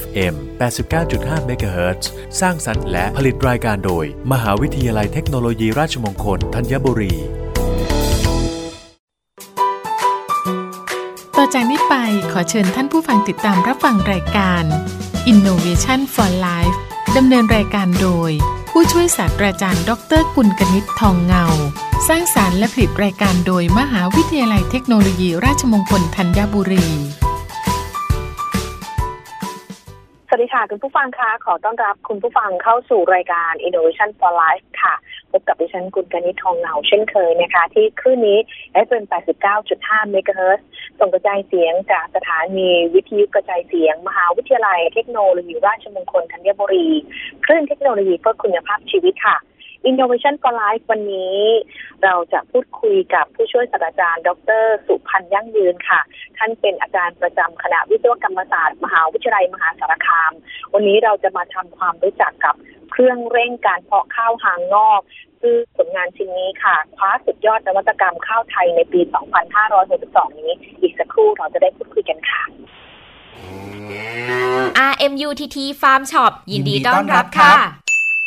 FM 89.5 MHz สร้างสรรค์และผลิตรายการโดย มหาวิทยาลัยเทคโนโลยีราชมงคลธัญบุรี ต่อจากนี้ไปขอเชิญท่านผู้ฟังติดตามรับฟังรายการ Innovation for Life ดำเนินรายการโดย ผู้ช่วยศาสตราจารย์ ดรกุลกนิษฐ์ทองเงา สร้างสารรค์และผลิตรายการโดยมหาวิทยาลัยเทคโนโลยีราชมงคลธัญบุรี สวัสดีค่ะ คุณผู้ฟังคะขอต้อนรับคุณผู้ฟังเข้าสู่รายการ Innovation for Life ค่ะ พบกับดิฉันกุลกนิษฐ์ทองเงาเช่นเคยนะคะ ที่คลื่นนี้ FM 89.5 MHz ส่งกระจายเสียงจากสถานีวิทยุกระจายเสียง มหาวิทยาลัยเทคโนโลยีราชมงคลธัญบุรี คลื่นเทคโนโลยีเพื่อคุณภาพชีวิตค่ะ Innovation for Life วันนี้ เราจะพูดคุยกับผู้ช่วยศาสตราจารย์ ดร สุพันธ์ยั่งยืนค่ะ ท่านเป็นอาจารย์ประจำคณะวิศวกรรมศาสตร์ มหาวิทยาลัยมหาสารคาม วันนี้เราจะมาทำความรู้จักกับเครื่องเร่งการเพาะข้าวหางนอกซึ่งผลงานชิ้นนี้ค่ะคว้าสุดยอดนวัตกรรมข้าวไทยในปี 2562 นี้ อีกสักครู่เราจะได้พูดคุยกันค่ะ RMUTT Farm Shop ยินดีต้อนรับค่ะ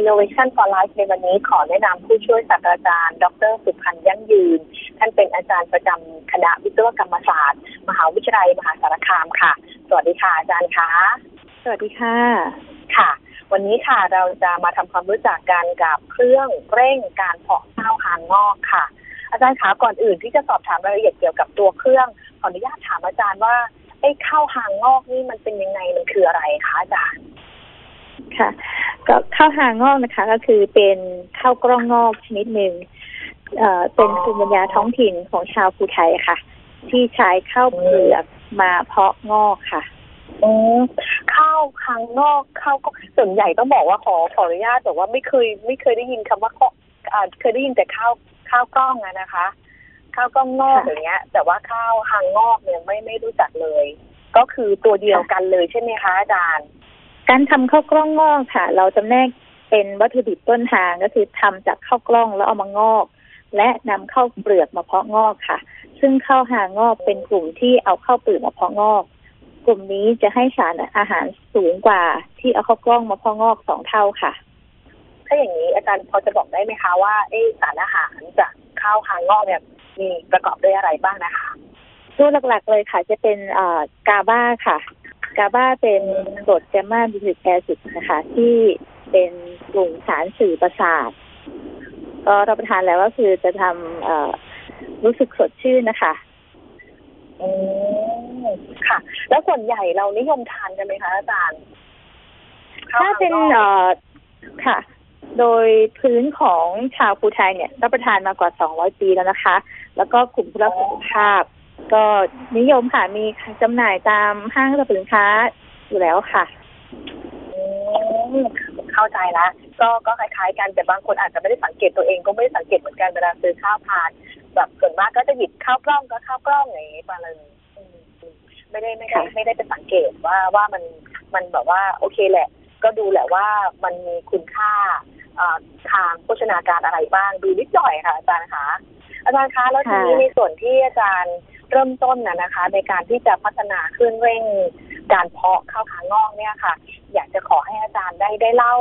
Innovation for Life ในวันนี้ขอแนะนำผู้ช่วยศาสตราจารย์ ดร สุพันธ์ยั่งยืน ท่านเป็นอาจารย์ประจำคณะวิศวกรรมศาสตร์ มหาวิทยาลัยมหาสารคามค่ะ สวัสดีค่ะอาจารย์คะสวัสดีค่ะ ค่ะ วันนี้ค่ะเราจะมาทำความรู้จักกันกับเครื่องเร่งการเพาะข้าวหางงอกค่ะ อาจารย์คะก่อนอื่นที่จะสอบถามรายละเอียดเกี่ยวกับตัวเครื่องขออนุญาตถามอาจารย์ว่าไอ้ข้าวหางงอกนี่มันเป็นยังไงมันคืออะไรคะอาจารย์ ค่ะ ก็ข้าวหางงอกนะคะ ก็คือเป็นข้าวกล้องงอกชนิดหนึ่งเอ่อเป็นภูมิปัญญาท้องถิ่นของชาวภูไทยค่ะ ที่ใช้ข้าวเปลือกมาเพาะงอกค่ะอืมข้าวหางงอกข้าวก็ส่วนใหญ่ต้องบอกว่าขอขออนุญาตแต่ว่าไม่เคยไม่เคยได้ยินคำว่าข้ออ่าเคยได้ยินแต่ข้าวข้าวกล้องอะนะคะ ข้าวกล้องงอกค่ะอย่างเงี้ย แต่ว่าข้าวหางงอกเนี่ยไม่ไม่รู้จักเลย ก็คือตัวเดียวกันเลยใช่ไหมคะอาจารย์ การทำข้าวกล้องงอกค่ะ เราจำแนกเป็นวัตถุดิบต้นทางก็คือทำจากข้าวกล้องแล้วเอามางอก และนำข้าวเปลือกมาเพาะงอกค่ะ ซึ่งข้าวหางอกเป็นกลุ่มที่เอาข้าวเปลือกมาเพาะงอก กลุ่มนี้จะให้สารอาหารสูงกว่าที่เอาข้าวกล้องมาเพาะงอกสองเท่าค่ะ ถ้าอย่างนี้อาจารย์พอจะบอกได้ไหมคะว่าเอะสารอาหารจากข้าวหางงอกเนี่ยมีประกอบด้วยอะไรบ้างนะคะตัวหลักๆเลยค่ะ จะเป็นเอ่อกาบ้าค่ะ กาบ้าเป็นกรดแกมมาบิลิกแอซิดนะคะ ที่เป็นกลุ่มสารสื่อประสาท ก็รับประทานแล้วก็คือจะทำเอ่อรู้สึกสดชื่นนะคะอืมค่ะ แล้วส่วนใหญ่เรานิยมทานกันไหมคะอาจารย์ข้วถ้าเป็นหงงอกเอ่อค่ะ โดยพื้นของชาวภูไทยเนี่ย รับประทานมากว่า 200 ปีแล้วนะคะ แล้วก็กลุ่มผู้รักสุขภาพ ก็นิยมค่ะมีจำหน่ายตามห้างสรรพสินค้าอยู่แล้วค่ะอืมเข้าใจละก็ก็คล้ายๆกันแต่บางคนอาจจะไม่ได้สังเกตตัวเองก็ไม่ได้สังเกตเหมือนกันเวลาซื้อข้าวทานแบบส่วนมากก็จะหยิบข้าวกล้องก็ข้าวกล้องอย่างนี้มาเลยอืมอืมไม่ได้ไม่ได้ค่ะไม่ได้ไปสังเกตว่าว่ามันมันแบบว่าโอเคแหละ ก็ดูแหละว่ามันมีคุณค่าอ่าทางโภชนาการอะไรบ้างดูนิดหน่อยค่ะอาจารย์คะอาจารย์คะแล้วทีนี้ในส่วนที่อาจารย์ เริ่มต้นนะนะคะ ในการที่จะพัฒนาเครื่องเร่งการเพาะข้าวขางอกเนี่ยค่ะ อยากจะขอให้อาจารย์ได้ได้เล่า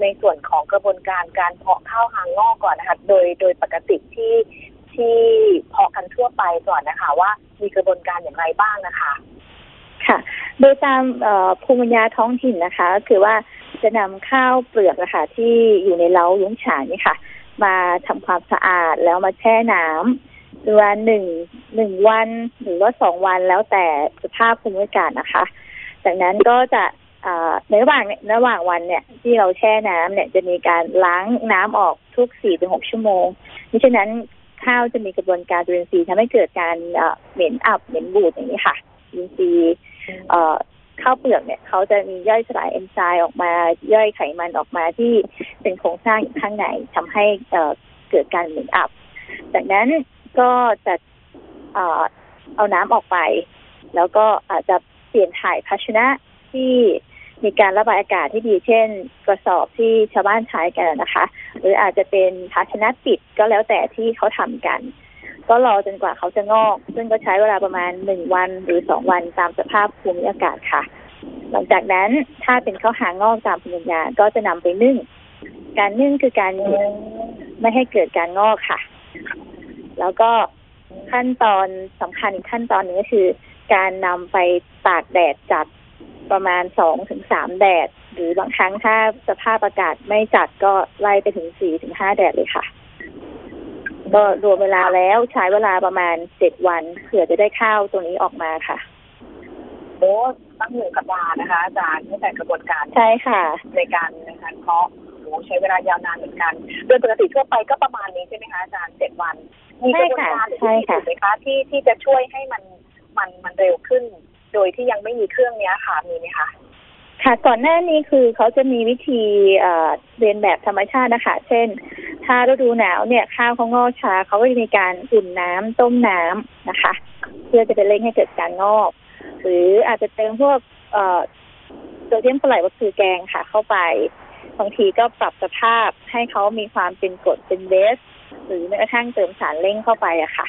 ในส่วนของกระบวนการการเพาะข้าวหางงอกก่อนนะคะ โดยโดยปกติที่ที่เพาะกันทั่วไปก่อนนะคะ ว่ามีกระบวนการอย่างไรบ้างนะคะ ค่ะ โดยตามภูมิปัญญาท้องถิ่นนะคะ คือว่าจะนำข้าวเปลือกอะคะที่อยู่ในเล้ายุ้งฉางนี่ค่ะ มาทำความสะอาดแล้วมาแช่น้ำ เวลาหนึ่งหนึ่งวันหรือว่าสองวันแล้วแต่สภาพภูมิอากาศนะคะจากนั้นก็จะในระหว่างระหว่างวันเนี่ยที่เราแช่น้ำเนี่ยจะมีการล้างน้ำออกทุกสี่ถึงหกชั่วโมงมิฉะนั้นข้าวจะมีกระบวนการจุลินทรีย์ทำให้เกิดการเหม็นอับเหม็นบูดอย่างนี้ค่ะจุลินทรีย์ข้าวเปลือกเนี่ยเขาจะมีย่อยสลายเอนไซม์ออกมาย่อยไขมันออกมาที่เป็นโครงสร้างอยู่ข้างในทำให้เกิดการเหม็นอับ จากนั้น ก็จะเอาน้ำออกไป แล้วก็อาจจะเปลี่ยนถ่ายภาชนะที่มีการระบายอากาศที่ดี เช่น กระสอบที่ชาวบ้านใช้กันนะคะ หรืออาจจะเป็นภาชนะปิดก็แล้วแต่ที่เขาทำกัน ก็รอจนกว่าเขาจะงอก ซึ่งก็ใช้เวลาประมาณหนึ่งวันหรือสองวันตามสภาพภูมิอากาศค่ะ หลังจากนั้นถ้าเป็นข้าวหางงอกตามภูมิปัญญาก็จะนำไปนึ่ง การนึ่งคือการไม่ให้เกิดการงอกค่ะ แล้วก็ขั้นตอนสำคัญอีกขั้นตอนนึงก็คือ การนำไปตากแดดจัดประมาณสองถึงสามแดด หรือบางครั้งถ้าสภาพอากาศไม่จัดก็ไล่ไปถึงสี่ถึงห้าแดดเลยค่ะ ก็รวมเวลาแล้วใช้เวลาประมาณเจ็ดวันเผื่อจะได้ข้าวตัวนี้ออกมาค่ะโอ้ตั้งหนึ่งสัปดาห์นะคะอาจารย์ตั้งแต่กระบวนการใช่ค่ะ ในการในการเพาะโอ้ใช้เวลายาวนานเหมือนกัน โดยปกติทั่วไปก็ประมาณนี้ใช่ไหมคะอาจารย์เจ็ดวัน มีกระบวนการหรือที่ไหมคะที่ที่จะช่วยให้มันมันมันเร็วขึ้น โดยที่ยังไม่มีเครื่องนี้ค่ะมีไหมคะค่ะก่อนหน้านี้คือเขาจะมีวิธีเรียนแบบธรรมชาตินะคะ เช่น ถ้าฤดูหนาวเนี่ยข้าวเขางอกช้าเขาก็จะมีการอุ่นน้ำต้มน้ำนะคะ เพื่อจะไปเร่งให้เกิดการงอก หรืออาจจะเติมพวกโซเดียมปลายวัตถุแกงค่ะเข้าไปบางทีก็ปรับสภาพให้เขามีความเป็นกรดเป็นเบส หรือแม้กระทั่งเติมสารเร่งเข้าไปอะค่ะ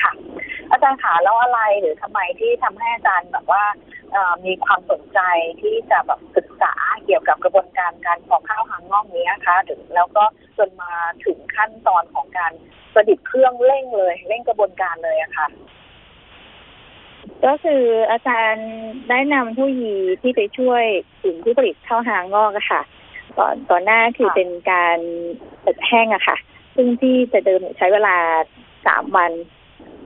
ค่ะ อาจารย์ขาแล้วอะไรหรือทำไมที่ทำให้อาจารย์แบบว่ามีความสนใจที่จะแบบศึกษาเกี่ยวกับกระบวนการการปอกข้าวหางงอกนี้นะคะถึงแล้วก็จนมาถึงขั้นตอนของการประดิษฐ์เครื่องเร่งเลยเร่งกระบวนการเลยอะค่ะ ก็คืออาจารย์ได้นำผู้ยีที่ไปช่วยกลุ่มผู้ผลิตข้าวหางงอกอะค่ะ ก่อนก่อนหน้าคือเป็นการอบแห้งอะค่ะ ซึ่งที่จะเดิมใช้เวลาสามวัน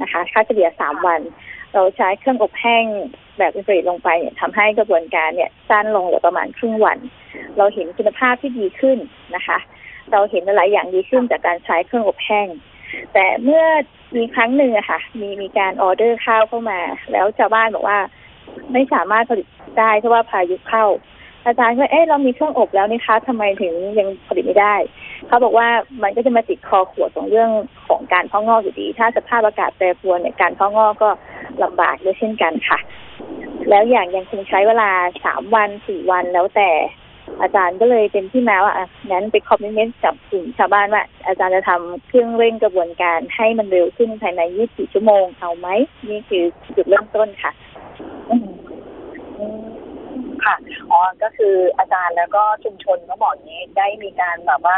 นะคะ ค่าเฉลี่ยสามวัน เราใช้เครื่องอบแห้งแบบอินฟราเรดลงไปเนี่ยทำให้กระบวนการเนี่ยสั้นลงเหลือประมาณครึ่งวัน เราเห็นคุณภาพที่ดีขึ้นนะคะ เราเห็นหลายอย่างดีขึ้นจากการใช้เครื่องอบแห้ง แต่เมื่อมีครั้งหนึ่งอะค่ะ มีมีการออเดอร์ข้าวเข้ามา แล้วชาวบ้านบอกว่าไม่สามารถผลิตได้เพราะว่าพายุเข้า อาจารย์ก็เอ๊ะเรามีเครื่องอบแล้วนี่คะทำไมถึงยังผลิตไม่ได้เขาบอกว่ามันก็จะมาติดคอขวดตรงเรื่องของการพ้องอกอยู่ดี ถ้าสภาพอากาศแปรปรวนเนี่ยการพ้องอกก็ลำบากด้วยเช่นกันค่ะ แล้วอย่างยังคงใช้เวลาสามวันสี่วันแล้วแต่อาจารย์ก็เลยเป็นที่มาว่าอะงั้นไปคอมเมนต์กับกลุ่มชาวบ้านว่า อาจารย์จะทำเครื่องเร่งกระบวนการให้มันเร็วขึ้นภายในยี่สิบชั่วโมงเอาไหม นี่คือจุดเริ่มต้นค่ะ ก็คืออาจารย์แล้วก็ชุมชนก็บอกนี้ได้มีการแบบว่า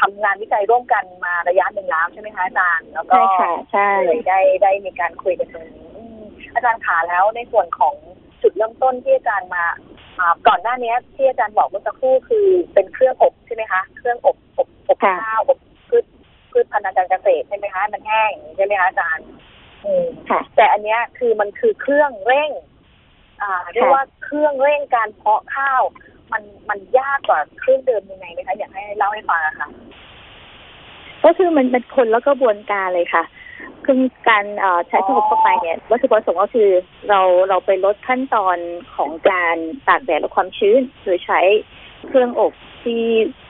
ทำงานวิจัยร่วมกันมาระยะหนึ่งแล้วใช่ไหมคะอาจารย์ แล้วก็ใช่ได้ได้มีการคุยกันตรงนี้อาจารย์ขาแล้วในส่วนของจุดเริ่มต้นที่อาจารย์มาก่อนหน้านี้ที่อาจารย์บอกเมื่อสักครู่คือเป็นเครื่องอบใช่ไหมคะ เครื่องอบอบอบข้าวอบพืชพืชพันธุ์การเกษตรใช่ไหมคะมันแห้งใช่ไหมคะอาจารย์แต่อันนี้คือมันคือเครื่องเร่งอ่า เรียกว่าเครื่องเร่งการเพาะข้าว มันมันยากกว่าเครื่องเดิมยังไงไหมคะอยากให้เล่าให้ฟังอะค่ะ ก็คือมันเป็นคนแล้วก็บวนการเลยค่ะคือการใช้เครื่องอบเข้าไปเนี่ยวัตถุประสงค์ก็คือเราเราไปลดขั้นตอนของการตากแดดและความชื้น โดยใช้เครื่องอบที่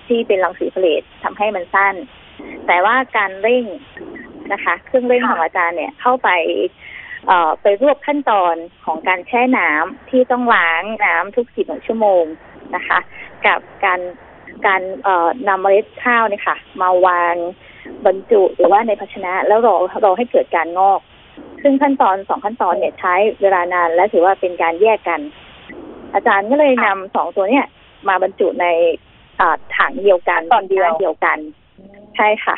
ที่เป็นรังสีเฟลตทำให้มันสั้น แต่ว่าการเร่งนะคะ เครื่องเร่งของอาจารย์เนี่ยเข้าไปเอ่อ ไปรวบขั้นตอนของการแช่น้ำที่ต้องล้างน้ำทุกสิบชั่วโมงนะคะ กับการการเออนำเมล็ดข้าวเนี่ยค่ะ มาวางบรรจุหรือว่าในภาชนะแล้วรอรอให้เกิดการงอก ซึ่งขั้นตอนสองขั้นตอนเนี่ยใช้เวลานานและถือว่าเป็นการแยกกัน อาจารย์ก็เลยนำสองตัวเนี่ยมาบรรจุในถังเดียวกันตอนเดียวเดียวกัน ใช่ค่ะ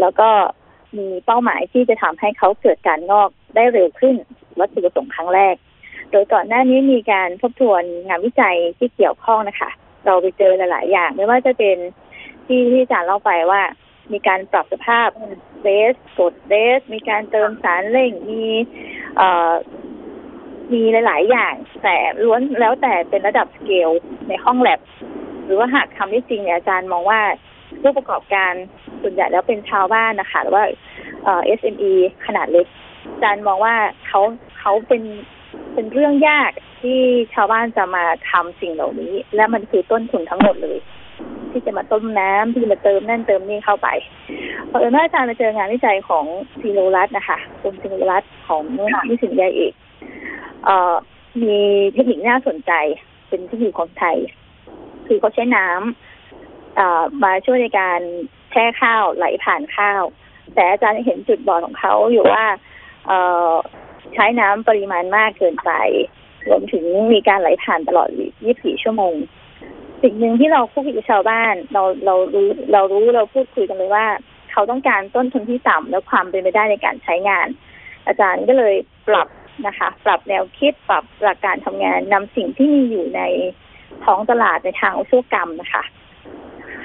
แล้วก็มีเป้าหมายที่จะทำให้เขาเกิดการงอก ได้เร็วขึ้นวัตถุประสงค์ครั้งแรก โดยก่อนหน้านี้มีการทบทวนงานวิจัยที่เกี่ยวข้องนะคะ เราไปเจอหลาย ๆ อย่าง ไม่ว่าจะเป็นที่ที่อาจารย์เล่าไปว่า มีการปรับสภาพเบสกดเบสมีการเติมสารเร่งมีเอ่อมีหลาย ๆ อย่าง แต่ล้วนแล้วแต่เป็นระดับสเกลในห้องแลบ หรือว่าหากทำได้จริงเนี่ยอาจารย์มองว่าผู้ประกอบการส่วนใหญ่แล้วเป็นชาวบ้านนะคะหรือว่าเอ่อ SME ขนาดเล็ก จารย์มองว่าเขาเขาเป็นเป็นเรื่องยากที่ชาวบ้านจะมาทำสิ่งเหล่านี้ และมันคือต้นทุนทั้งหมดเลย ที่จะมาต้มน้ำที่มาเติมนั่นเติมนี่เข้าไปพอเอออาจารย์มาเจองานวิจัยของซีโรรัตนะคะกรมซีโรรัตของนิสิตยาเอกเอ่อมีเทคนิคน่าสนใจ เป็นเทคนิคของไทย คือเขาใช้น้ำเอ่อมาช่วยในการแช่ข้าวไหลผ่านข้าว แต่อาจารย์เห็นจุดบอดของเขาอยู่ว่า ใช้น้ำปริมาณมากเกินไป รวมถึงมีการไหลผ่านตลอด 24 ชั่วโมง สิ่งหนึ่งที่เราพูดกับชาวบ้าน เราเรารู้เรารู้เราพูดคุยกันเลยว่า เขาต้องการต้นทุนที่ต่ำและความเป็นไปได้ในการใช้งาน อาจารย์ก็เลยปรับนะคะ ปรับแนวคิดปรับหลักการทำงานนำสิ่งที่มีอยู่ในท้องตลาดในทางอุตสาหกรรมนะคะ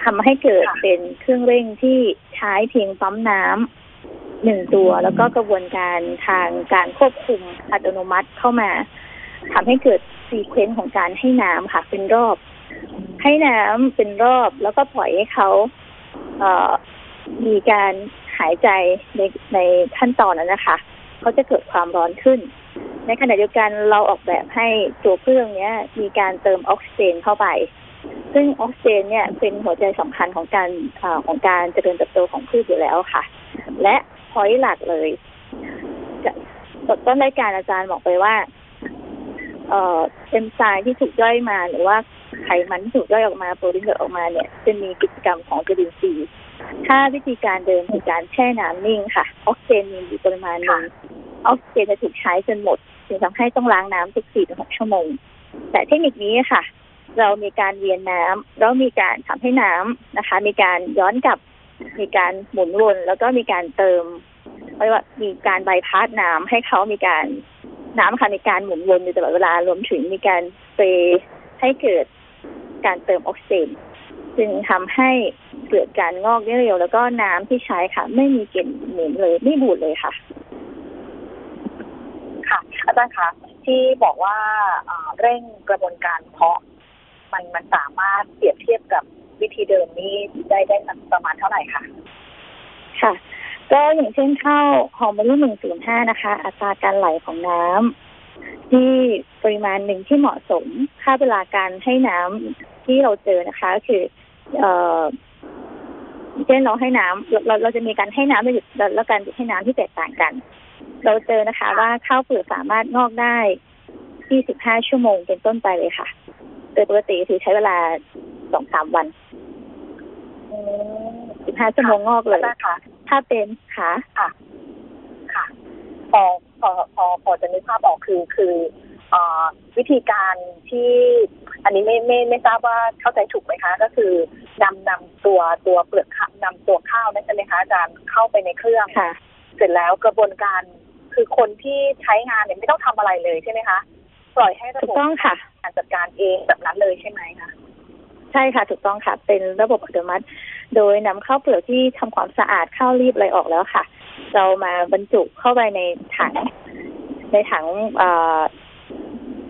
ทำให้เกิดเป็นเครื่องเร่งที่ใช้เพียงปั๊มน้ำ หนึ่งตัว แล้วก็กระบวนการทางการควบคุมอัตโนมัติเข้ามาทำให้เกิด sequence ของการให้น้ำค่ะ เป็นรอบ ให้น้ำเป็นรอบ แล้วก็ปล่อยให้เขามีการหายใจในในขั้นตอนนั้นนะคะ เขาจะเกิดความร้อนขึ้น ในขณะเดียวกันเราออกแบบให้ตัวเครื่องเนี้ยมีการเติมออกซิเจนเข้าไป ซึ่งออกซิเจนเนี่ยเป็นหัวใจสำคัญของการอของการเจริญเติบโตของพืชอยู่แล้วค่ะ และ อยหลักเลยต้นรายการอาจารย์บอกไปว่า เอ่อเอนไซม์ที่ถูกย่อยมาหรือว่าไขมันที่ถูกย่อยออกมาโปรตีนเกิดออกมาเนี่ย จะมีกิจกรรมของจุลินทรีย์ถ้าวิธีการเดิมคือการแช่น้ำนิ่งค่ะ ออกซิเจนมีอยู่ปริมาณหนึ่งออกซิเจนจะถูกใช้จนหมดจึงทำให้ต้องล้างน้ำทุกสี่ถึงหกชั่วโมง แต่เทคนิคนี้ค่ะ เรามีการเวียนน้ำแล้วมีการทำให้น้ำนะคะ มีการย้อนกลับ มีการหมุนวนแล้วก็มีการเติมเรียกว่ามีการใบพัดน้ำให้เขามีการน้ำค่ะมีการหมุนวนอยู่ตลอดเวลารวมถึงมีการเปรให้เกิดการเติมออกซิเจนจึงทำให้เกิดการงอกได้เร็ว แล้วก็น้ำที่ใช้ค่ะ ไม่มีกลิ่นเหม็นเลยไม่บูดเลยค่ะ ค่ะ อาจารย์คะที่บอกว่าเร่งกระบวนการเพาะ มันมันสามารถเปรียบเทียบกับ วิธีเดิมนี้ได้ได้ประมาณเท่าไหร่คะค่ะ ก็อย่างเช่นข้าวหอมมะลิหนึ่งศูนย์ห้านะคะ อัตราการไหลของน้ำที่ปริมาณหนึ่งที่เหมาะสมค่าเวลาการให้น้ำที่เราเจอนะคะคือ เอ่อเช่นเราให้น้ำเราเราจะมีการให้น้ำและหยุดแล้วการหยุดให้น้ำที่แตกต่างกัน เราเจอนะคะ ว่าข้าวเปลือกสามารถงอกได้ที่สิบห้าชั่วโมงเป็นต้นไปเลยค่ะ โดยปกติคือใช้เวลา สองสามวันสิบห้าชั่วโมงงอกเลยค่ะ ถ้าเป็นค่ะค่ะค่ะพอพอพอพอจะนึกภาพออกคือคืออวิธีการที่อันนี้ไม่ไม่ไม่ทราบว่าเข้าใจถูกไหมคะ ก็คือนำนำตัวตัวเปลือกนำตัวข้าวนั่นใช่ไหมคะอาจารย์เข้าไปในเครื่องค่ะเสร็จแล้วกระบวนการคือคนที่ใช้งานเนี่ยไม่ต้องทำอะไรเลยใช่ไหมคะ ปล่อยให้ระบบต้องค่ะการจัดการเองแบบนั้นเลยใช่ไหมคะ ใช่ค่ะ ถูกต้องค่ะ เป็นระบบอัตโนมัติ โดยนำข้าวเปลือกที่ทำความสะอาดข้าวรีบอะไรออกแล้วค่ะ เรามาบรรจุเข้าไปในถัง ในถัง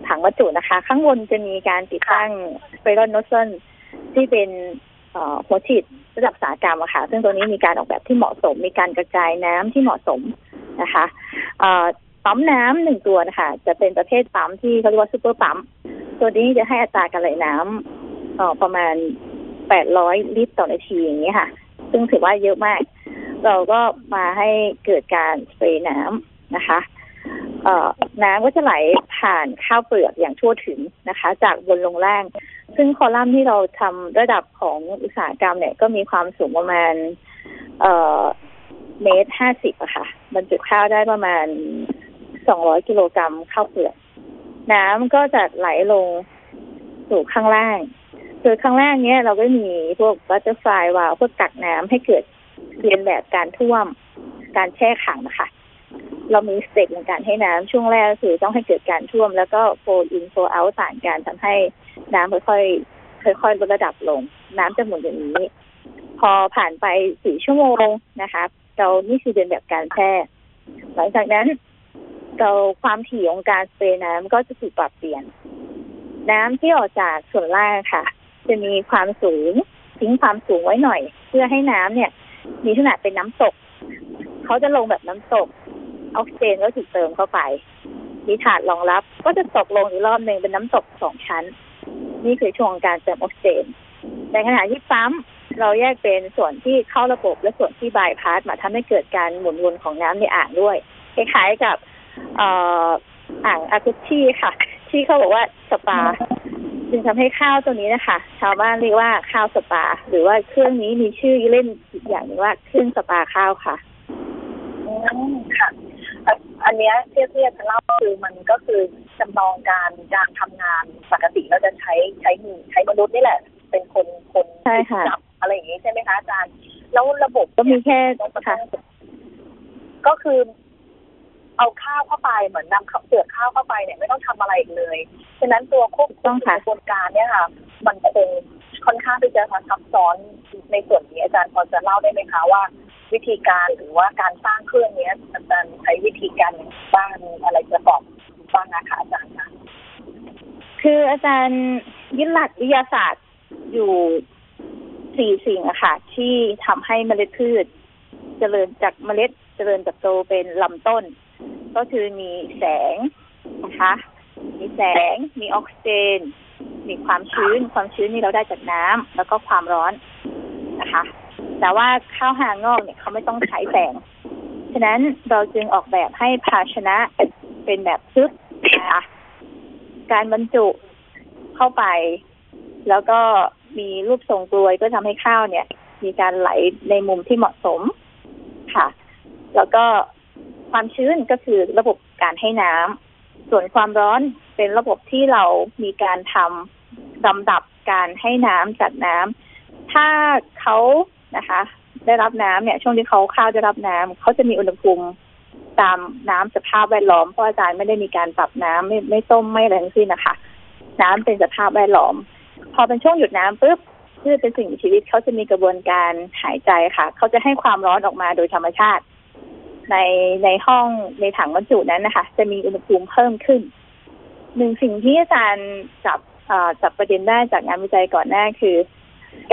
ถังบรรจุนะคะ ข้างบนจะมีการติดตั้งสเปรย์โนเซนที่เป็นหัวฉีดระดับสากรรมอะค่ะ ซึ่งตัวนี้มีการออกแบบที่เหมาะสม มีการกระจายน้ำที่เหมาะสมนะคะปั๊มน้ำหนึ่งตัวนะคะ จะเป็นประเภทปั๊มที่เขาเรียกว่าซูเปอร์ปั๊ม ตัวนี้จะให้อัตราการไหลน้ำ ออประมาณแปดร้อยลิตรต่อนาทีอย่างนี้ค่ะ ซึ่งถือว่าเยอะมาก เราก็มาให้เกิดการสเปรย์น้ำนะคะเอ่อน้ำก็จะไหลผ่านข้าวเปลือกอย่างทั่วถึงนะคะ จากบนลงล่าง ซึ่งคอลัมน์ที่เราทำระดับของอุตสาหกรรมเนี่ยก็มีความสูงประมาณ เอ่อเมตรห้าสิบอะค่ะบรรจุข้าวได้ประมาณสองร้อยกิโลกรัมข้าวเปลือก น้ำก็จะไหลลงสู่ข้างล่าง คือข้างล่างเนี้ยเราก็มีพวก butterfly valve พวกกักน้ำให้เกิดเลียนแบบการท่วมการแช่ขังนะคะเรามี step ในการให้น้ำช่วงแรกคือต้องให้เกิดการท่วม แล้วก็ flow in flow out ต่างกันทำให้น้ำค่อยๆค่อยๆลดระดับลง น้ำจะหมุนอย่างนี้ พอผ่านไปสี่ชั่วโมงนะคะเรานี่คือเป็นแบบการแพทย์หลังจากนั้นเราความถี่ของการสเปรย์น้ำก็จะถูกปรับเปลี่ยน น้ำที่ออกจากส่วนล่างค่ะ จะมีความสูงทิ้งความสูงไว้หน่อย เพื่อให้น้ำเนี่ย มีขนาดเป็นน้ำตก เขาจะลงแบบน้ำตกออกซิเจนก็ถูกเติมเข้าไป มีถาดรองรับ ก็จะตกลงอีกรอบหนึ่งเป็นน้ำตกสองชั้น นี่คือช่วงการเติมออกซิเจนในขณะที่ปั๊มเราแยกเป็นส่วนที่เข้าระบบและส่วนที่บายพาสมาทำให้เกิดการหมุนวนของน้ำในอ่างด้วยคล้ายๆกับอ่างอาคุชี่ค่ะ ที่เขาบอกว่าสปา จึงทำให้ข้าวตัวนี้นะคะ ชาวบ้านเรียกว่าข้าวสปา หรือว่าเครื่องนี้มีชื่อเล่นอีกอย่างนึงว่าเครื่องสปาข้าวค่ะค่ะอันนี้เทียบเทียบจะเล่าคือมันก็คือจำลองการการทำงานปกติเราจะใช้ใช้มือใช้มนุษย์นี่แหละ เป็นคนคนจับอะไรอย่างนี้ใช่ไหมคะอาจารย์ แล้วระบบก็มีแค่ค่ะก็คือ เอาข้าวเข้าไปเหมือนนำเปลือกข้าวเข้าไปเนี่ยไม่ต้องทำอะไรอีกเลยฉะนั้นตัวควบคุมกระบวนการเนี่ยค่ะ มันคงค่อนข้างที่จะซับซ้อนในส่วนนี้อาจารย์พอจะเล่าได้ไหมคะว่า วิธีการหรือว่าการสร้างเครื่องนี้อาจารย์ใช้วิธีการบ้างอะไรประกอบบ้างนะคะอาจารย์คะคืออาจารย์ยึดหลักวิทยาศาสตร์อยู่สี่สิ่งอะค่ะ ที่ทำให้เมล็ดพืช เจริญจากเมล็ดเจริญเติบโตเป็นลำต้น ก็คือมีแสงนะคะ มีแสง มีออกซิเจน มีความชื้น ความชื้นนี่เราได้จากน้ำแล้วก็ความร้อนนะคะ แต่ว่าข้าวหางอกเนี่ยเขาไม่ต้องใช้แสง ฉะนั้นเราจึงออกแบบให้ภาชนะเป็นแบบซึบนะคะการบรรจุเข้าไป แล้วก็มีรูปทรงกลวยก็ทำให้ข้าวเนี่ย มีการไหลในมุมที่เหมาะสมค่ะ แล้วก็ ความชื้นก็คือระบบการให้น้ำส่วนความร้อนเป็นระบบที่เรามีการทำลำดับการให้น้ำจากน้ำถ้าเขานะคะ ได้รับน้ำเนี่ย ช่วงที่เขาข้าวได้รับน้ำเขาจะมีอุณหภูมิตามน้ำสภาพแวดล้อมเพราะอาจารย์ไม่ได้มีการปรับน้ำไม่ไม่ต้มไม่อะไรทั้งสิ้นนะคะ น้ำเป็นสภาพแวดล้อม พอเป็นช่วงหยุดน้ำปุ๊บพืชเป็นสิ่งมีชีวิตเขาจะมีกระบวนการหายใจค่ะ เขาจะให้ความร้อนออกมาโดยธรรมชาติ ในในห้องในถังบรรจุนั้นนะคะ จะมีอุณหภูมิเพิ่มขึ้น หนึ่งสิ่งที่อาจารย์จับจับประเด็นได้จากงานวิจัยก่อนหน้าคือ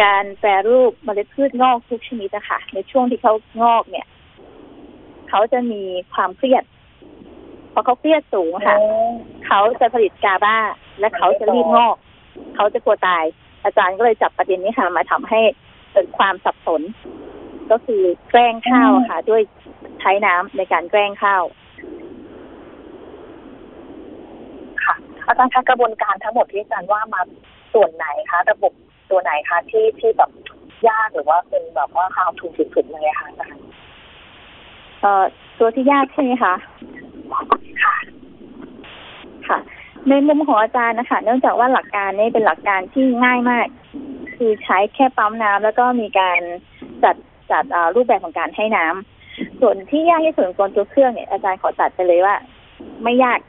การแปรรูปเมล็ดพืชงอกทุกชนิดนะคะในช่วงที่เขางอกเนี่ย เขาจะมีความเครียดพอเขาเครียดสูงค่ะ เขาจะผลิตกาบ้า และเขาจะรีบงอก เขาจะกลัวตาย อาจารย์ก็เลยจับประเด็นนี้ค่ะมาทำให้เกิดความสับสน ก็คือแกล้งข้าวค่ะ ด้วยใช้น้ำในการแกล้งข้าวค่ะอาจารย์คะกระบวนการทั้งหมดที่อาจารย์ว่ามาส่วนไหนคะระบบตัวไหนคะที่ที่แบบยากหรือว่าเป็นแบบว่าข้าวถูกสุดๆเลยคะอาจารย์เอ่อตัวที่ยากใช่ไหมคะค่ะค่ะ ในมุมของอาจารย์นะคะ เนื่องจากว่าหลักการนี้เป็นหลักการที่ง่ายมาก คือใช้แค่ปั๊มน้ำแล้วก็มีการจัด จัดรูปแบบของการให้น้ำส่วนที่ยากที่สุดของตัวเครื่องเนี่ยอาจารย์ขอตัดไปเลยว่า ไม่ยาก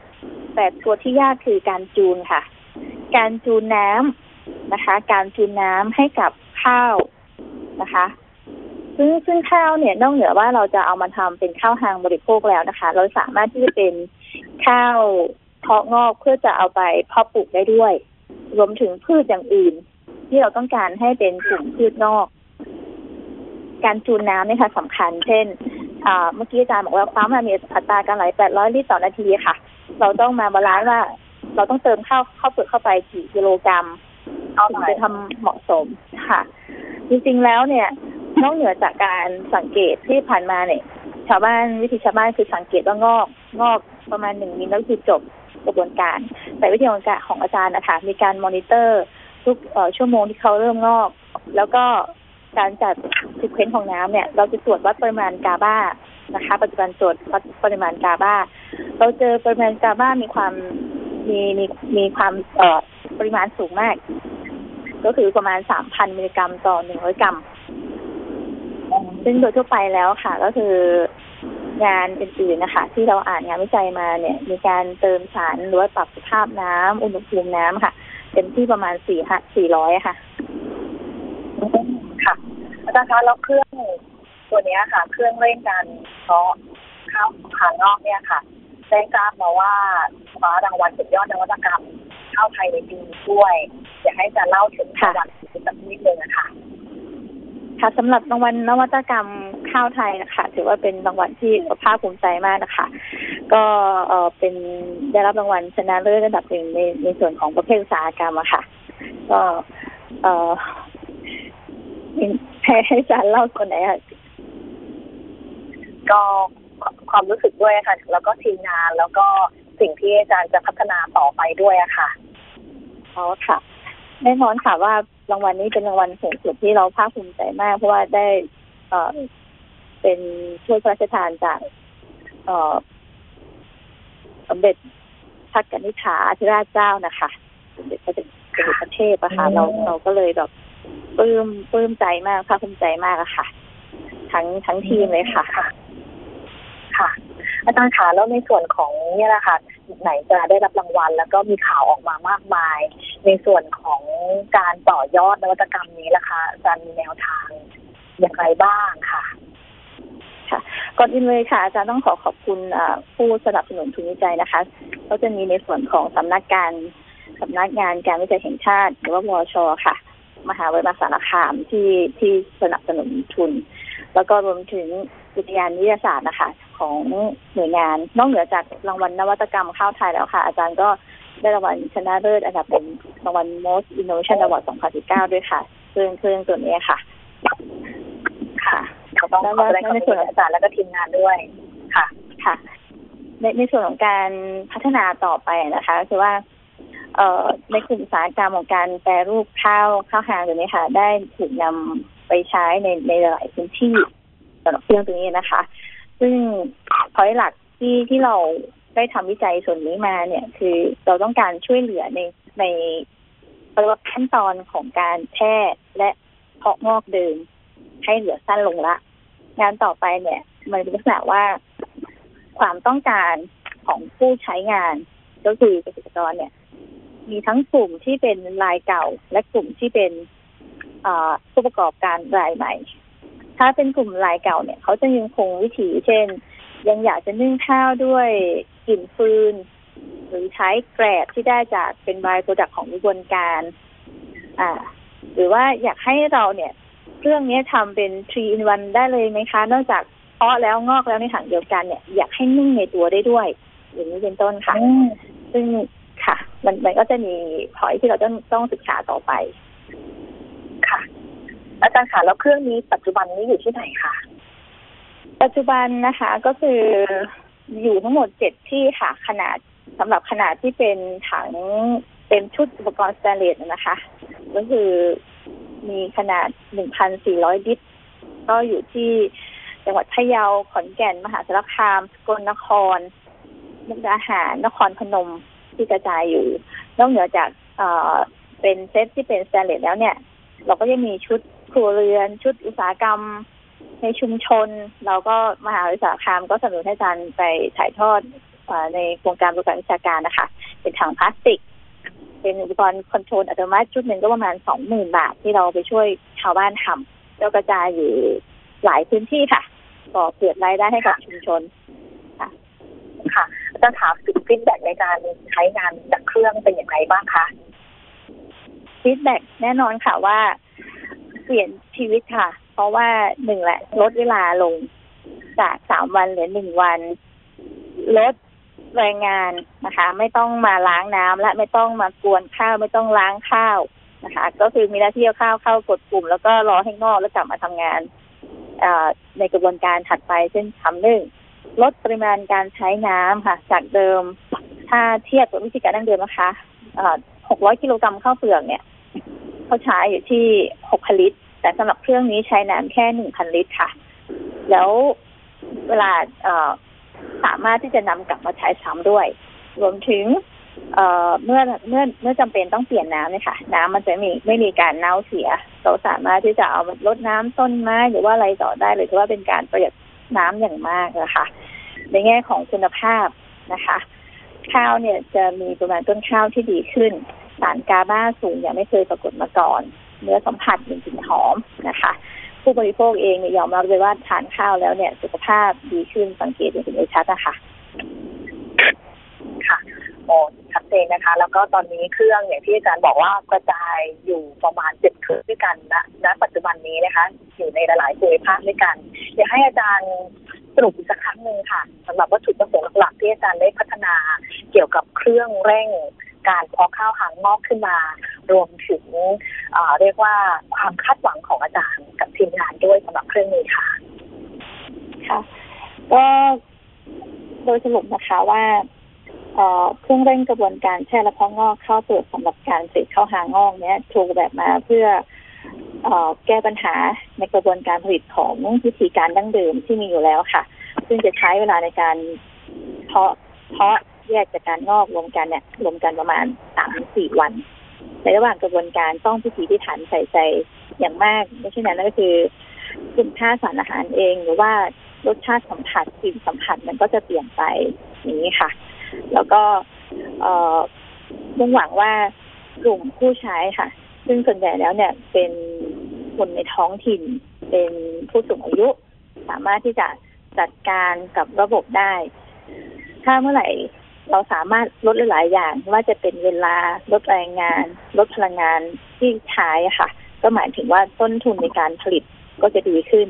แต่ตัวที่ยากคือการจูนค่ะ การจูนน้ำนะคะ การจูนน้ำให้กับข้าวนะคะ ซึ่งซึ่งข้าวเนี่ยนอกเหนือว่าเราจะเอามาทำเป็นข้าวฮางบริโภคแล้วนะคะ เราสามารถที่จะเป็นข้าวเพาะงอกเพื่อจะเอาไปเพาะปลูกได้ด้วย รวมถึงพืชอย่างอื่น ที่เราต้องการให้เป็นกลุ่มพืชงอก การจูนน้ำเนี่ยค่ะสำคัญ เช่นเมื่อกี้อาจารย์บอกว่าปั๊มมีอัตราการไหล 800 ลิตรต่อนาทีค่ะ เราต้องมา balance ว่า เราต้องเติมข้าวข้าวเปลือกเข้าไปกี่กิโลกรัมถึงจะทำเหมาะสมค่ะ จริงๆแล้วเนี่ยนอกเหนือจากการสังเกตที่ผ่านมาเนี่ย ชาวบ้านวิธีชาวบ้านคือสังเกตว่างอกงอกประมาณหนึ่งมิลแล้วคือจบกระบวนการ แต่วิธีของการของอาจารย์นะคะมีการมอนิเตอร์ทุกชั่วโมงที่เขาเริ่มงอก แล้วก็ การจัด sequence ของน้ำเนี่ย เราจะตรวจวัดปริมาณ GABA นะคะ ปัจจุบันตรวจวัดปริมาณ GABA เราเจอปริมาณ GABA มีความมีมีมีความเอ่อปริมาณสูงมาก ก็คือประมาณสามพันมิลลิกรัมต่อหนึ่งร้อยกรัม ซึ่งโดยทั่วไปแล้วค่ะ ก็คืองานอื่นๆนะคะ ที่เราอ่านงานวิจัยมาเนี่ย มีการเติมสารหรือว่าปรับสภาพน้ำอุณหภูมิน้ำค่ะเป็นที่ประมาณสี่ห้าสี่ร้อยค่ะ ค่ะคะแล้วเครื่องตัวนี้ค่ะ เครื่องเร่งการเพาะข้าวหางอกเนี่ยค่ะได้ทราบมาว่าคว้ารางวัลสุดยอดนวัตกรรมข้าวไทยในปีนี้ด้วยอยากให้จารย์เล่าถึงประวัติสักนิดนึงนะคะค่ะสำหรับรางวัลนวัตกรรมข้าวไทยนะคะ ถือว่าเป็นรางวัลที่ภาคภูมิใจมากนะคะ ก็เออเป็นได้รับรางวัลชนะเลิศระดับหนึ่งในในส่วนของประเภทอุตสาหกรรมอะค่ะ ก็เออ ให้ให้อาจารย์เล่าส่วนไหนอะก็ความรู้สึกด้วยค่ะ แล้วก็ทีมงานแล้วก็สิ่งที่อาจารย์จะพัฒนาต่อไปด้วยอะค่ะอ๋อค่ะแน่นอนค่ะว่ารางวัลนี้เป็นรางวัลสูงสุดที่เราภาคภูมิใจมาก เพราะว่าได้เอ่อเป็นช่วยพระราชทานจากเอ่อสมเด็จพระกนิษฐาธิราชเจ้านะคะสมเด็จพระเจ้าอยู่ประเทศนะคะอืมเราเราก็เลยแบบ ปลื้มปลื้มใจมากภาคภูมิใจมากอะค่ะ ทั้งทั้งทีมเลยค่ะ ค่ะ อาจารย์คะแล้วในส่วนของเนี่ยแหละค่ะไหนจะได้รับรางวัล แล้วก็มีข่าวออกมามากมาย ในส่วนของการต่อยอดนวัตกรรมนี้ล่ะคะอาจารย์มีแนวทางอย่างไรบ้างค่ะก่อนอื่นเลยค่ะอาจารย์ต้องขอขอบคุณผู้สนับสนุนทุนวิจัยนะคะก็จะมีในส่วนของสำนักการสำนักงานการวิจัยแห่งชาติ หรือว่าวชค่ะ มหาวิทยาลัยสารคามที่ที่สนับสนุนทุน แล้วก็รวมถึงวิทยานวิทยาศาสตร์นะคะ ของหน่วยงาน นอกเหนือจากรางวัลนวัตกรรมข้าวไทยแล้วค่ะ อาจารย์ก็ได้รางวัลชนะเลิศอันดับเป็นรางวัล Most Innovation Award 2019 ด้วยค่ะ ซึ่งเครื่องตัวนี้ค่ะ ค่ะก็ต้องขอแสดงความยินดีกับอาจารย์แล้วก็ทีมงานด้วยค่ะ ค่ะ ในในส่วนของการพัฒนาต่อไปนะคะก็คือว่าเอ่อ ในกลุ่มอุตสาหกรรมของการแปรรูปข้าวข้าวหางตัวนี้ค่ะ ได้ถูกนำไปใช้ในในหลายพื้นที่สำหรับเครื่องตัวนี้นะคะ ซึ่งพอยหลักที่ที่เราได้ทำวิจัยส่วนนี้มาเนี่ย คือเราต้องการช่วยเหลือในในเรียกว่าขั้นตอนของการแพร่และเพาะงอกเดิม ให้เหลือสั้นลงละ งานต่อไปเนี่ย มันเป็นลักษณะว่าความต้องการของผู้ใช้งานก็คือเกษตรกรเนี่ย มีทั้งกลุ่มที่เป็นรายเก่า และกลุ่มที่เป็นเอ่อผู้ประกอบการรายใหม่ ถ้าเป็นกลุ่มรายเก่าเนี่ย เขาจะยังคงวิถีเช่น ยังอยากจะนึ่งข้าวด้วยกลิ่นฟืน หรือใช้แกรบที่ได้จากเป็นบายโปรดักของกระบวนการ อ่า หรือว่าอยากให้เราเนี่ยเครื่องนี้ทำเป็น three in one ได้เลยไหมคะ นอกจากเพาะแล้วงอกแล้วในถังเดียวกันเนี่ย อยากให้นึ่งในตัวได้ด้วย อย่างนี้เป็นต้นค่ะ ซึ่งค่ะ มันมันก็จะมีพอยที่เราต้องต้องศึกษาต่อไป ค่ะ อาจารย์ค่ะแล้วเครื่องนี้ปัจจุบันนี้อยู่ที่ไหนคะปัจจุบันนะคะ ก็คืออยู่ทั้งหมดเจ็ดที่ค่ะขนาดสำหรับขนาดที่เป็นถังเป็นชุดอุปกรณ์สแตนเลสนะคะ ก็คือมีขนาด1,400ลิตรก็อยู่ที่จังหวัดพะเยาขอนแก่น มหาสารคามสกลนครมุกดาหารนครพนม ที่กระจายอยู่ นอกเหนือจากเอ่อเป็นเซตที่เป็นสแตนเลสแล้วเนี่ย เราก็ยังมีชุดครัวเรือน ชุดอุตสาหกรรม ในชุมชน เราก็มหาวิทยาลัยสารคามก็สนับสนุนให้อาจารย์ไปถ่ายทอดอในโครงการบริการวิชาการนะคะ เป็นถังพลาสติก เป็นอุปกรณ์ control อัตโนมัติชุดหนึ่งก็ประมาณสองหมื่นบาทที่เราไปช่วยชาวบ้านทำแล้วกระจายอยู่หลายพื้นที่ค่ะก็เกิดรายได้ให้กับชุมชน ค่ะอาจารย์ถามถึง feedback ในการใช้งานจากเครื่องเป็นอย่างไรบ้างคะfeedback แน่นอนค่ะว่าเปลี่ยนชีวิตค่ะ เพราะว่าหนึ่งแหละลดเวลาลงจากสามวันเหลือหนึ่งวัน ลดแรงงานนะคะ ไม่ต้องมาล้างน้ำและไม่ต้องมากวนข้าวไม่ต้องล้างข้าวนะคะ ก็คือมีหน้าที่เอาข้าวเข้ากดปุ่ม แล้วก็รอให้งอกแล้วกลับมาทำงานอในกระบวนการถัดไปเช่นทำนึ่ง ลดปริมาณการใช้น้ำค่ะ จากเดิมถ้าเทียบกับวิธีการดั้งเดิมนะคะเอ่อ600กิโลกรัมข้าวเปลือกเนี่ยเขาใช้อยู่ที่6ลิตร แต่สำหรับเครื่องนี้ใช้น้ำแค่1,000ลิตรค่ะ แล้วเวลาสามารถที่จะนำกลับมาใช้ซ้ำด้วย รวมถึงเมื่อเมื่อเมื่อจำเป็นต้องเปลี่ยนน้ำเนี่ยค่ะ น้ำมันจะมีไม่มีการเน่าเสีย เราสามารถที่จะเอามาลดน้ำต้นไม้หรือว่าอะไรต่อได้เลยถือว่าเป็นการประหยัด น้ำอย่างมากนะคะ ในแง่ของคุณภาพนะคะ ข้าวเนี่ยจะมีประมาณต้นข้าวที่ดีขึ้น สารกาบ้าสูงอย่างไม่เคยปรากฏมาก่อน เนื้อสัมผัสมีกลิ่นหอมนะคะ ผู้บริโภคเองเนี่ยยอมรับเลยว่าทานข้าวแล้วเนี่ย สุขภาพดีขึ้นสังเกตอย่างเห็นชัดนะคะค่ะ โอ้ชัดเจนนะคะ แล้วก็ตอนนี้เครื่องอย่างที่อาจารย์บอกว่ากระจายอยู่ประมาณเจ็ดเครื่องด้วยกันนะณปัจจุบันนี้นะคะ อยู่ในหลายๆภูมิภาคด้วยกัน อยากให้อาจารย์สรุปอีกสักครั้งหนึ่งค่ะสำหรับวัตถุประสงค์หลักๆที่อาจารย์ได้พัฒนาเกี่ยวกับเครื่องเร่งการเพาะข้าวหางงอกขึ้นมา รวมถึงเรียกว่าความคาดหวังของอาจารย์กับทีมงานด้วยสำหรับเครื่องนี้ค่ะค่ะก็โดยสรุปนะคะว่า เครื่องเร่งกระบวนการแช่และเพาะงอกข้าวเปลือกสำหรับการผลิตข้าวหางอกเนี้ยถูกแบบมาเพื่อแก้ปัญหาในกระบวนการผลิตของวิธีการดั้งเดิมที่มีอยู่แล้วค่ะ ซึ่งจะใช้เวลาในการเพาะเพาะแยกจากการงอกรวมกันเนี่ยรวมกันประมาณสามสี่วัน ในระหว่างกระบวนการต้องพิถีพิถันใส่ใจอย่างมากไม่ใช่นั้นก็คือคุณค่าสารอาหารเองหรือว่ารสชาติสัมผัสกลิ่นสัมผัสมันก็จะเปลี่ยนไปอย่างนี้ค่ะ แล้วก็มุ่งหวังว่ากลุ่มผู้ใช้ค่ะ ซึ่งส่วนใหญ่แล้วเนี่ยเป็นคนในท้องถิ่น เป็นผู้สูงอายุ สามารถที่จะจัดการกับระบบได้ ถ้าเมื่อไหร่เราสามารถลดหลายอย่างว่าจะเป็นเวลาลดแรงงาน ลดพลังงานที่ใช้ค่ะ ก็หมายถึงว่าต้นทุนในการผลิตก็จะดีขึ้น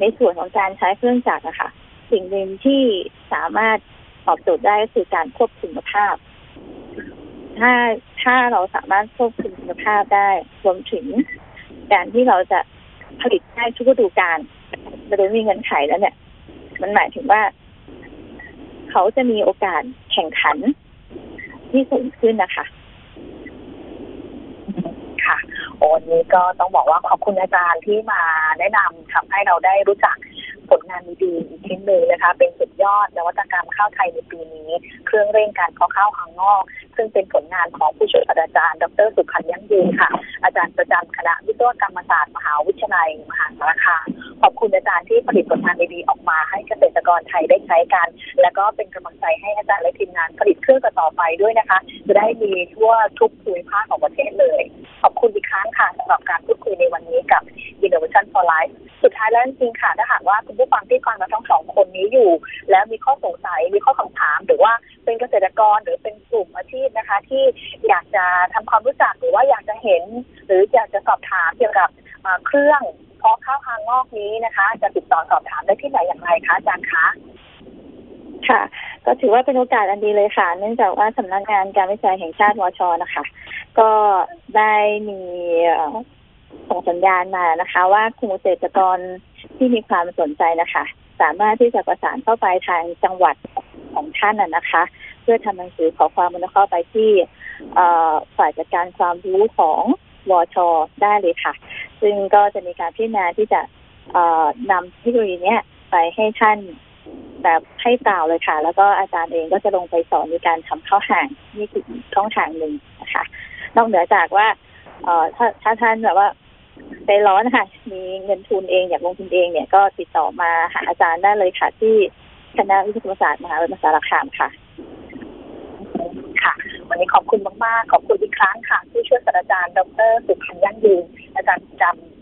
ในส่วนของการใช้เครื่องจักรนะคะสิ่งหนึ่งที่สามารถ ตอบโจทย์ได้ก็คือการควบคุมคุณภาพ ถ้าถ้าเราสามารถควบคุมคุณภาพได้รวมถึงการที่เราจะผลิตได้ทุกฤดูกาลโดยมีเงินไขแล้วเนี่ย มันหมายถึงว่า เขาจะมีโอกาสแข่งขันที่สูงขึ้นนะคะค่ะโอ้นี้ก็ต้องบอกว่าขอบคุณอาจารย์ที่มาแนะนำทำให้เราได้รู้จัก ลงานดีๆอีกชิ้นหนึ่งนะคะ เป็นสุดยอดนวัตกรรมข้าวไทยในปีนี้ เครื่องเร่งการเพาะข้าวหางงอก ซึ่งเป็นผลงานของผู้ช่วยศาสตราจารย์ ดรสุขันยั่งยืนค่ะ อาจารย์ประจำคณะวิศวกรรมศาสตร์มหาวิทยาลัยมหาสารคามขอบคุณอาจารย์ที่ผลิตผลงานดีๆออกมาให้เกษตรกรไทยได้ใช้กัน แล้วก็เป็นกำลังใจให้อาจารย์และทีมงานผลิตเครื่องต่อไปด้วยนะคะ จะได้มีทั่วทุกภูมิภาคของประเทศเลย ขอบคุณอีกครั้งค่ะสำหรับการพูดคุยในวันนี้กับ Innovation for Life สุดท้ายแล้วจริงๆค่ะถ้าหากว่าคุณผู้ฟังที่ฟังมาทั้งสองคนนี้อยู่ แล้วมีข้อสงสัยมีข้อคำถาม หรือว่าเป็นเกษตรกรหรือเป็นกลุ่มอาชีพนะคะ ที่อยากจะทำความรู้จักหรือว่าอยากจะเห็น หรืออยากจะสอบถามเกี่ยวกับเครื่องเพาะข้าวหางงอกนี้นะคะ จะติดต่อสอบถามได้ที่ไหนอย่างไรคะอาจารย์คะค่ะ ก็ถือว่าเป็นโอกาสอันดีเลยค่ะ เนื่องจากว่าสำนักงานการวิจัยแห่งชาติวชนะคะ ก็ได้มีส่งสัญญาณมานะคะ ว่าคุณเกษตรกร ที่มีความสนใจนะคะ สามารถที่จะประสานเข้าไปทางจังหวัดของท่านนะคะ เพื่อทำหนังสือขอความอนุเคราะห์ไปที่ฝ่ายจัดการความรู้ของวชได้เลยค่ะ ซึ่งก็จะมีการพิจารณาที่จะนำเทคโนโลยีนี้ไปให้ท่านแบบให้เปล่าเลยค่ะ แล้วก็อาจารย์เองก็จะลงไปสอนในการทำข้าวห่างนี่คือช่องทางหนึ่งนะคะ นอกเหนือจากว่าถ้าถ้าท่านแบบว่า ใจร้อนค่ะ มีเงินทุนเองอยากลงทุนเองเนี่ยก็ติดต่อมาหาอาจารย์ได้เลยค่ะ ที่คณะวิทยาศาสตร์มหาวิทยาลัยสารคามค่ะ ค่ะ วันนี้ขอบคุณมากๆ ขอบคุณอีกครั้งค่ะ ผู้ช่วยศาสตราจารย์ ดรสุพันยั่งยืนอาจารย์จำ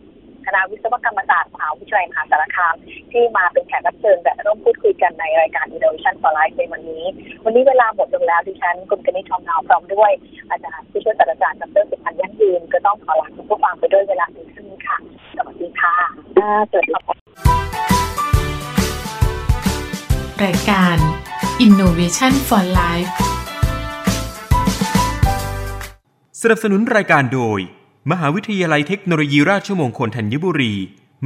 คณะวิศวกรรมศาสตร์มหาวิทยาลัยมหาสารคาม ที่มาเป็นแขกรับเชิญและร่วมพูดคุยกันในรายการ Innovation for Life ในวันนี้ วันนี้เวลาหมดลงแล้วดิฉันคุณกนิษฐ์ทองเงาพร้อมด้วย อาจารย์ผู้ช่วยศาสตราจารย์ดรสุขันยั่งยืน ก็ต้องขอลาคุณผู้ฟังไปด้วยเวลาถึงนี้ค่ะสวัสดีค่ะสวัสดีค่ะรายการ Innovation for Life สนับสนุนรายการโดย มหาวิทยาลัยเทคโนโลยีราชมงคลธัญบุรี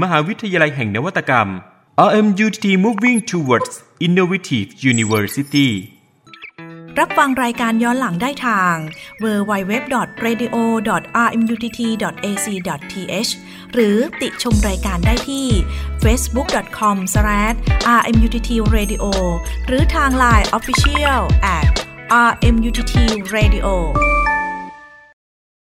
มหาวิทยาลัยแห่งนวัตกรรม RMUTT Moving Towards Innovative University รับฟังรายการย้อนหลังได้ทาง www.radio.rmutt.ac.th หรือติชมรายการได้ที่ facebook.com/rmuttradio หรือทาง Line Official at rmuttradio